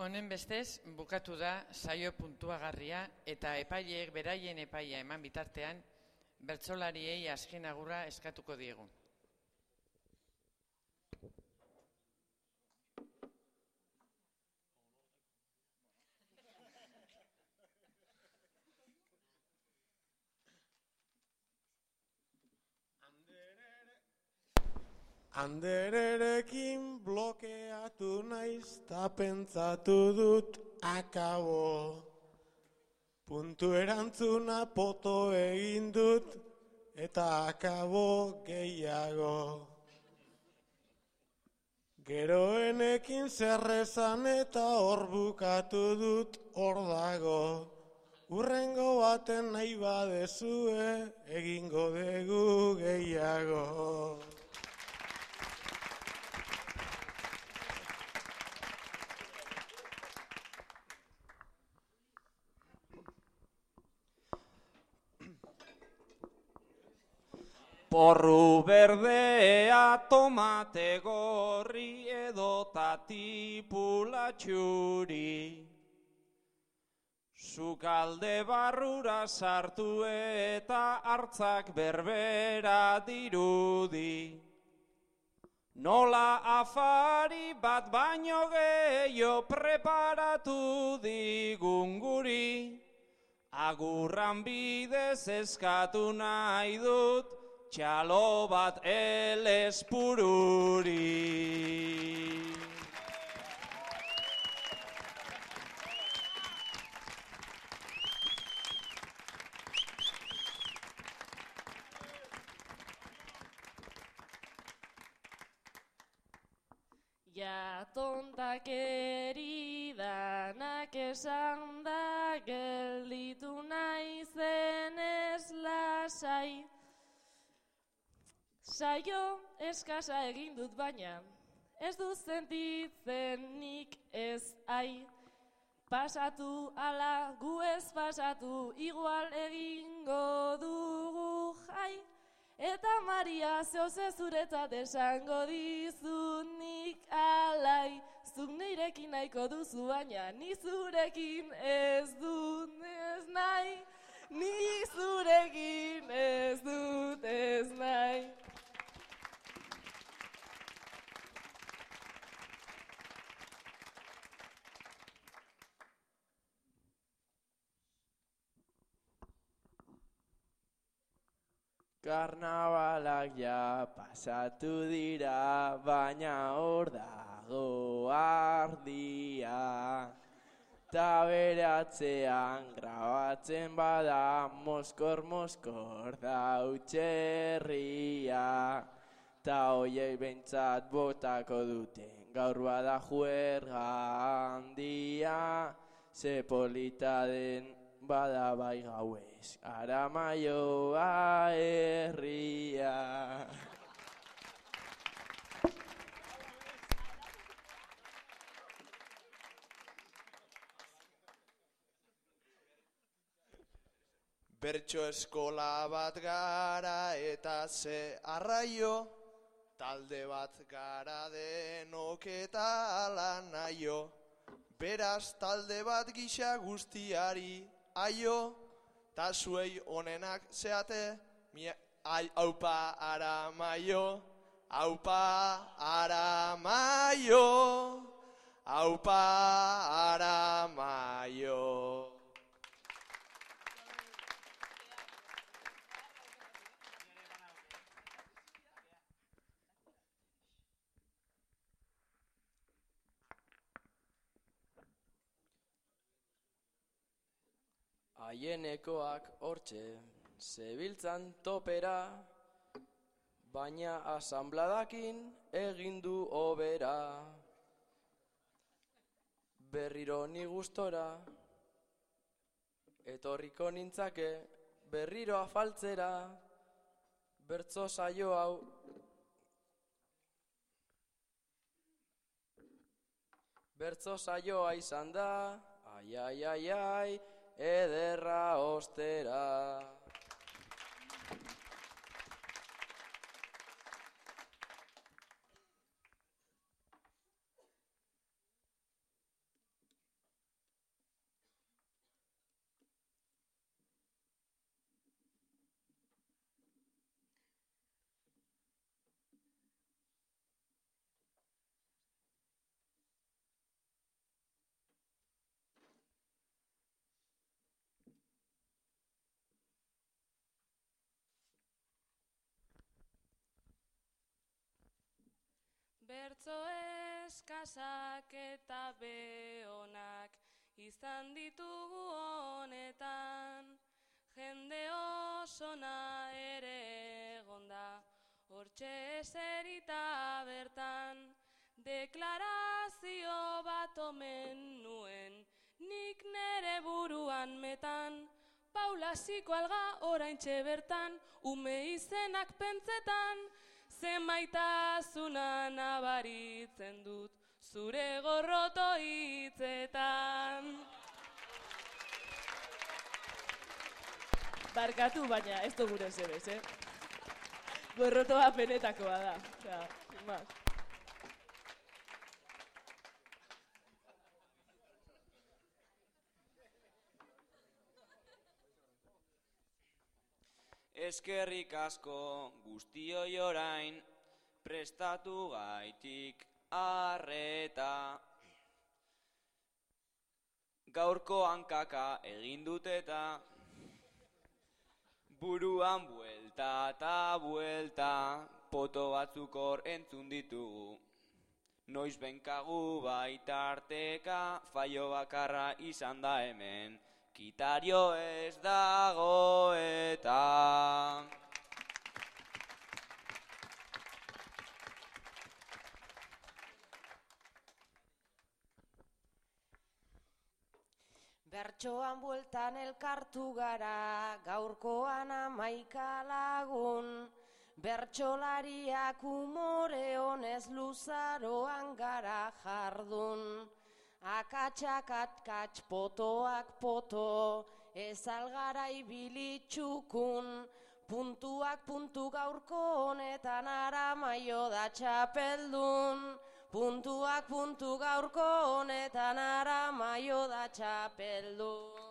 Honen bestez, bukatu da saio puntuagarria eta epaileek beraien epaia eman bitartean, bertsolariei azken agurra eskatuko diegu. Andererekin blokeatu naiz ta pentsatu dut akabo. Puntu erantzuna poto egin dut eta akabo gehiago. Geroenekin zerrezan eta hor bukatu dut hor dago. Urrengo baten nahi badezue egingo dugu gehiago. Porru berdea tomate gorri edo tatipula txuri. Zukalde barrura sartu eta hartzak berbera dirudi. Nola afari bat baino gehiago preparatu digun guri. Agurran bidez eskatu nahi dut, txalo bat elespururi. Ja tontak eridanak esan da gelditu naizen ez lasai. Saio eskasa egin dut baina, ez du sentitzen nik ez ai. Pasatu ala gu ez pasatu, igual egingo dugu jai. Eta Maria zehoze zuretzat esango dizut nik alai. Zuk neirekin nahiko duzu baina, ni zurekin ez dut ez nahi. Ni zurekin ez dut ez nahi. Karnabalak ja pasatu dira, baina hor dago ardia. Ta bere atzean grabatzen bada, moskor moskor da utxerria. Ta hoiei bentsat botako duten, gaur bada juerga handia. Ze polita den bada bai gauez, aramaioa herria. Bertso eskola bat gara eta ze arraio, talde bat gara denok eta ala naio. Beraz talde bat gisa guztiari aio, ta zuei onenak zeate, mia, ai, aupa ara maio, aupa ara maio, aupa ara maio. Haienekoak hortxe, zebiltzan topera, baina asanbladakin egin du obera. Berriro ni gustora, etorriko nintzake, berriro afaltzera, bertzo saio hau Bertzo saioa izan da, ai, ai, ai, ai, ederra ostera. Bertzo eskasak eta beonak izan ditugu honetan, jende osona ere egonda, hortxe eserita bertan, deklarazio bat omen nuen, nik nere buruan metan, Paula alga orain bertan, ume izenak pentsetan, zemaitasuna nabaritzen dut zure gorroto hitzetan. Barkatu baina ez du gure zebez, eh? Gorrotoa penetakoa da. Ja, Eskerrik asko guztioi orain prestatu gaitik arreta. Gaurko hankaka egin dut eta buruan buelta eta buelta poto batzuk hor entzun ditugu. Noiz benkagu baita arteka faio bakarra izan da hemen. Kitario ez dago eta Bertsoan bueltan elkartu gara, gaurkoan amaika lagun. Bertsolariak umore honez luzaroan gara jardun. Akatsak atkats potoak poto, ez algara ibilitxukun, puntuak puntu gaurko honetan ara maio da txapeldun. Puntuak puntu gaurko honetan ara maio da txapeldun.